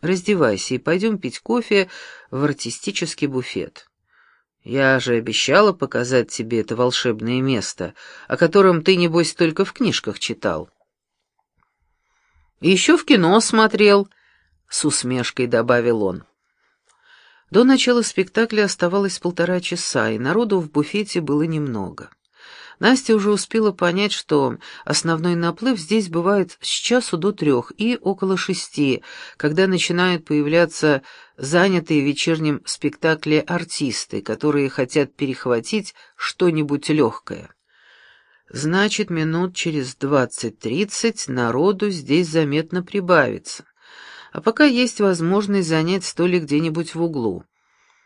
Раздевайся и пойдем пить кофе в артистический буфет. Я же обещала показать тебе это волшебное место, о котором ты, небось, только в книжках читал. Еще в кино смотрел, — с усмешкой добавил он. До начала спектакля оставалось полтора часа, и народу в буфете было немного. Настя уже успела понять, что основной наплыв здесь бывает с часу до трех и около шести, когда начинают появляться занятые в вечернем спектакле артисты, которые хотят перехватить что-нибудь легкое. Значит, минут через двадцать-тридцать народу здесь заметно прибавится. А пока есть возможность занять столик где-нибудь в углу.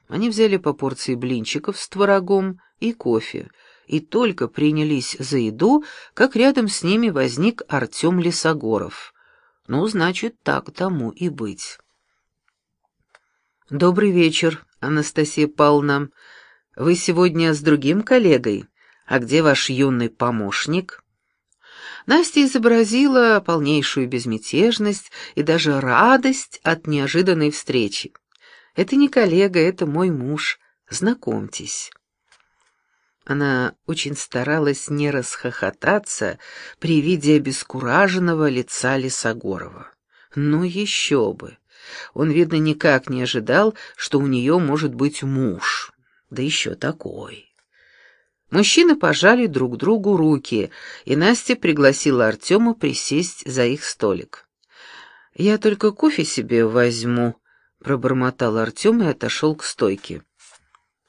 Они взяли по порции блинчиков с творогом и кофе, и только принялись за еду, как рядом с ними возник Артем Лесогоров. Ну, значит, так тому и быть. «Добрый вечер, Анастасия Павловна. Вы сегодня с другим коллегой? А где ваш юный помощник?» Настя изобразила полнейшую безмятежность и даже радость от неожиданной встречи. «Это не коллега, это мой муж. Знакомьтесь». Она очень старалась не расхохотаться при виде обескураженного лица Лисогорова. Ну еще бы! Он, видно, никак не ожидал, что у нее может быть муж, да еще такой. Мужчины пожали друг другу руки, и Настя пригласила Артема присесть за их столик. «Я только кофе себе возьму», — пробормотал Артем и отошел к стойке.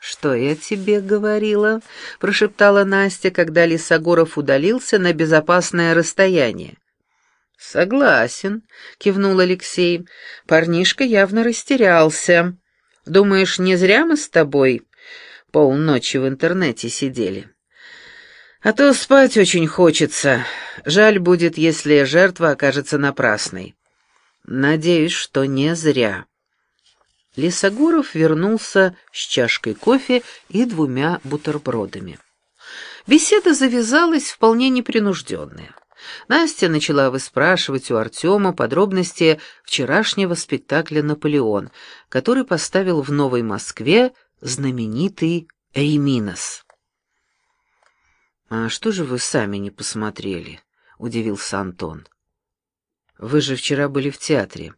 «Что я тебе говорила?» — прошептала Настя, когда Лисогоров удалился на безопасное расстояние. «Согласен», — кивнул Алексей. «Парнишка явно растерялся. Думаешь, не зря мы с тобой полночи в интернете сидели? А то спать очень хочется. Жаль будет, если жертва окажется напрасной. Надеюсь, что не зря». Лисогоров вернулся с чашкой кофе и двумя бутербродами. Беседа завязалась вполне непринужденная. Настя начала выспрашивать у Артема подробности вчерашнего спектакля «Наполеон», который поставил в Новой Москве знаменитый Реминос. «А что же вы сами не посмотрели?» — удивился Антон. «Вы же вчера были в театре».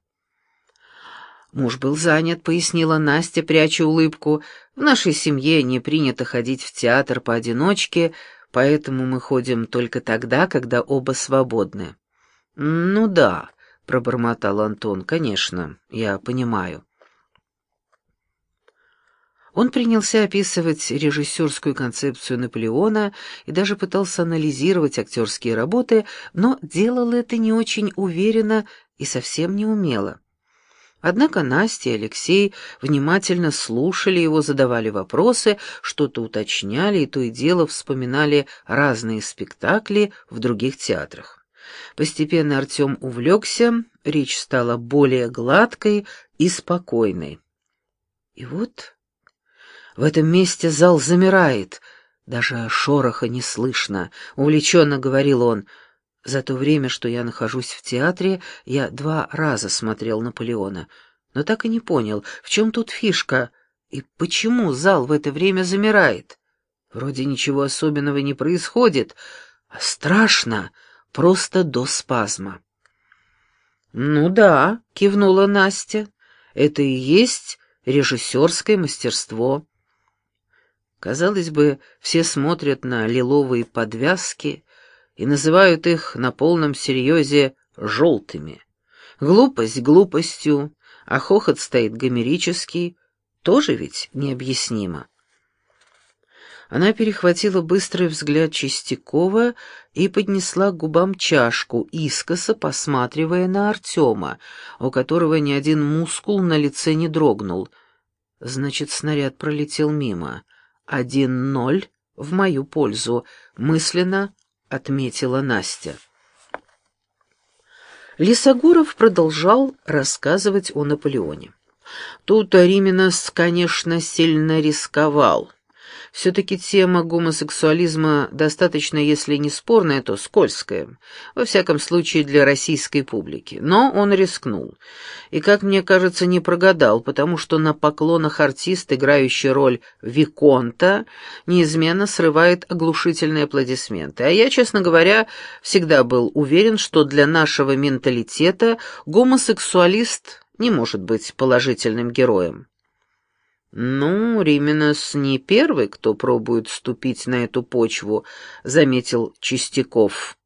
Муж был занят, пояснила Настя, пряча улыбку. В нашей семье не принято ходить в театр поодиночке, поэтому мы ходим только тогда, когда оба свободны. Ну да, пробормотал Антон. Конечно, я понимаю. Он принялся описывать режиссерскую концепцию Наполеона и даже пытался анализировать актерские работы, но делал это не очень уверенно и совсем не умело. Однако Настя и Алексей внимательно слушали его, задавали вопросы, что-то уточняли и то и дело вспоминали разные спектакли в других театрах. Постепенно Артем увлекся, речь стала более гладкой и спокойной. И вот в этом месте зал замирает, даже шороха не слышно, увлеченно говорил он, — за то время, что я нахожусь в театре, я два раза смотрел Наполеона, но так и не понял, в чем тут фишка и почему зал в это время замирает. Вроде ничего особенного не происходит, а страшно, просто до спазма. «Ну да», — кивнула Настя, — «это и есть режиссерское мастерство». Казалось бы, все смотрят на лиловые подвязки, и называют их на полном серьезе «желтыми». Глупость глупостью, а хохот стоит гомерический, тоже ведь необъяснимо. Она перехватила быстрый взгляд Чистякова и поднесла к губам чашку, искоса посматривая на Артема, у которого ни один мускул на лице не дрогнул. Значит, снаряд пролетел мимо. Один ноль в мою пользу, мысленно — отметила Настя. Лисогоров продолжал рассказывать о Наполеоне. Тут Риминос, конечно, сильно рисковал. Все-таки тема гомосексуализма достаточно, если не спорная, то скользкая, во всяком случае для российской публики. Но он рискнул. И, как мне кажется, не прогадал, потому что на поклонах артист, играющий роль Виконта, неизменно срывает оглушительные аплодисменты. А я, честно говоря, всегда был уверен, что для нашего менталитета гомосексуалист не может быть положительным героем. «Ну, Рименос не первый, кто пробует ступить на эту почву», — заметил Чистяков.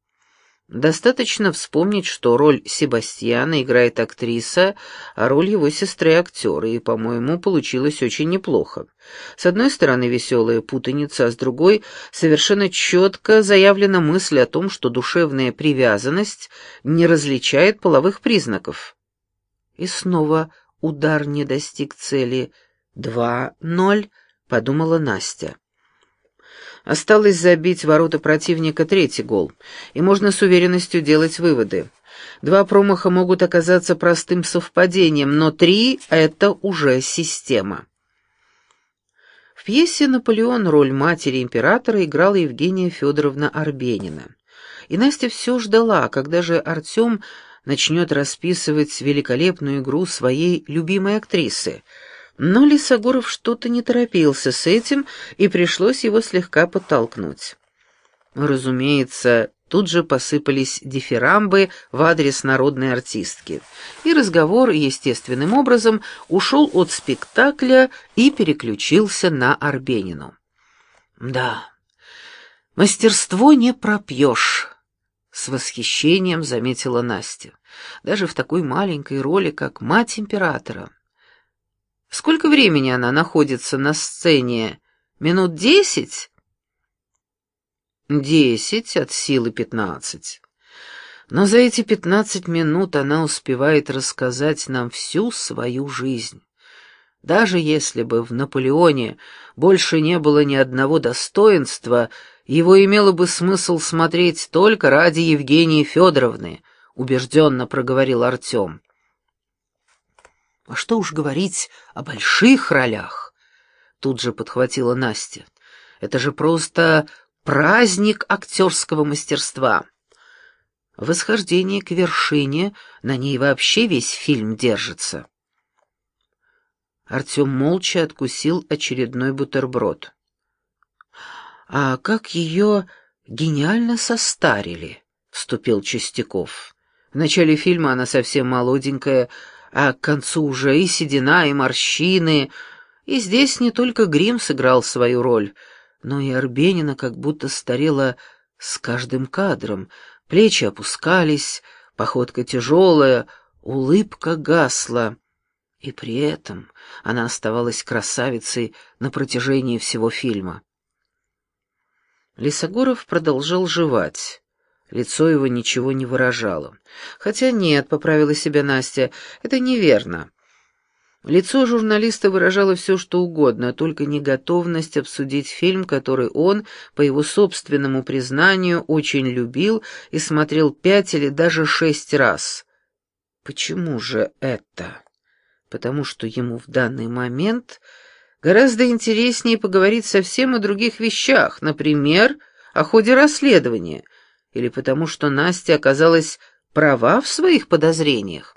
«Достаточно вспомнить, что роль Себастьяна играет актриса, а роль его сестры — актер, и, по-моему, получилось очень неплохо. С одной стороны, веселая путаница, а с другой — совершенно четко заявлена мысль о том, что душевная привязанность не различает половых признаков». И снова удар не достиг цели — «Два ноль», — подумала Настя. Осталось забить ворота противника третий гол, и можно с уверенностью делать выводы. Два промаха могут оказаться простым совпадением, но три — это уже система. В пьесе «Наполеон» роль матери императора играла Евгения Федоровна Арбенина. И Настя все ждала, когда же Артем начнет расписывать великолепную игру своей любимой актрисы — но Лисогоров что-то не торопился с этим, и пришлось его слегка подтолкнуть. Разумеется, тут же посыпались дифирамбы в адрес народной артистки, и разговор естественным образом ушел от спектакля и переключился на Арбенину. «Да, мастерство не пропьешь», — с восхищением заметила Настя, «даже в такой маленькой роли, как мать императора». Сколько времени она находится на сцене? Минут десять? Десять от силы пятнадцать. Но за эти пятнадцать минут она успевает рассказать нам всю свою жизнь. Даже если бы в Наполеоне больше не было ни одного достоинства, его имело бы смысл смотреть только ради Евгении Федоровны, убежденно проговорил Артем. А что уж говорить о больших ролях? Тут же подхватила Настя. Это же просто праздник актерского мастерства. Восхождение к вершине, на ней вообще весь фильм держится. Артем молча откусил очередной бутерброд. «А как ее гениально состарили!» — вступил Чистяков. В начале фильма она совсем молоденькая, а к концу уже и седина, и морщины. И здесь не только грим сыграл свою роль, но и Арбенина как будто старела с каждым кадром. Плечи опускались, походка тяжелая, улыбка гасла. И при этом она оставалась красавицей на протяжении всего фильма. Лисогоров продолжал жевать. Лицо его ничего не выражало. «Хотя нет», — поправила себя Настя, — «это неверно». Лицо журналиста выражало все, что угодно, только не готовность обсудить фильм, который он, по его собственному признанию, очень любил и смотрел пять или даже шесть раз. Почему же это? Потому что ему в данный момент гораздо интереснее поговорить совсем о других вещах, например, о ходе расследования, или потому что Настя оказалась права в своих подозрениях?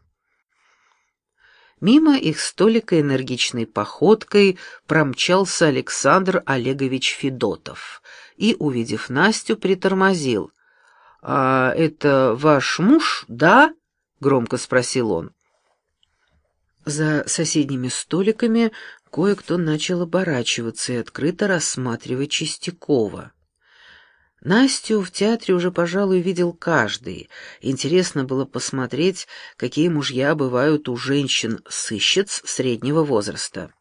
Мимо их столика энергичной походкой промчался Александр Олегович Федотов и, увидев Настю, притормозил. «А это ваш муж, да?» — громко спросил он. За соседними столиками кое-кто начал оборачиваться и открыто рассматривать Чистякова. Настю в театре уже, пожалуй, видел каждый. Интересно было посмотреть, какие мужья бывают у женщин-сыщиц среднего возраста.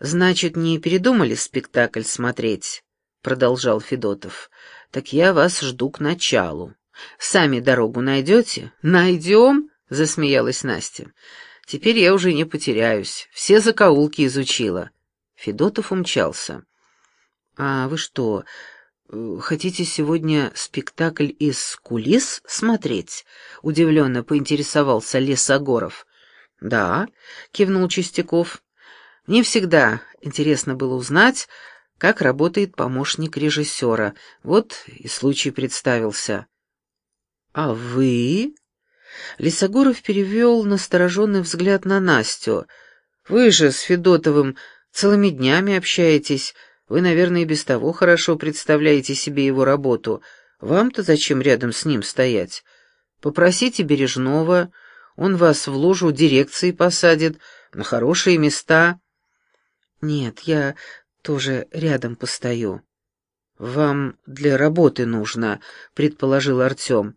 «Значит, не передумали спектакль смотреть?» — продолжал Федотов. «Так я вас жду к началу. Сами дорогу найдете?» «Найдем?» — засмеялась Настя. «Теперь я уже не потеряюсь. Все закоулки изучила». Федотов умчался. «А вы что, «Хотите сегодня спектакль из кулис смотреть?» — удивленно поинтересовался Лесогоров. «Да», — кивнул Чистяков. «Мне всегда интересно было узнать, как работает помощник режиссера. Вот и случай представился. «А вы?» Лисогоров перевел настороженный взгляд на Настю. «Вы же с Федотовым целыми днями общаетесь. Вы, наверное, и без того хорошо представляете себе его работу. Вам-то зачем рядом с ним стоять? Попросите Бережного, он вас в ложу дирекции посадит, на хорошие места». «Нет, я тоже рядом постою». «Вам для работы нужно», — предположил Артем.